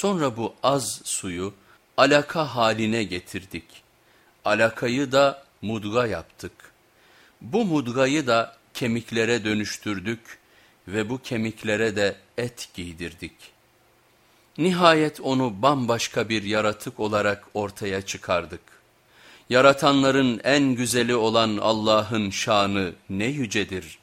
Sonra bu az suyu alaka haline getirdik. Alakayı da mudga yaptık. Bu mudgayı da kemiklere dönüştürdük ve bu kemiklere de et giydirdik. Nihayet onu bambaşka bir yaratık olarak ortaya çıkardık. Yaratanların en güzeli olan Allah'ın şanı ne yücedir.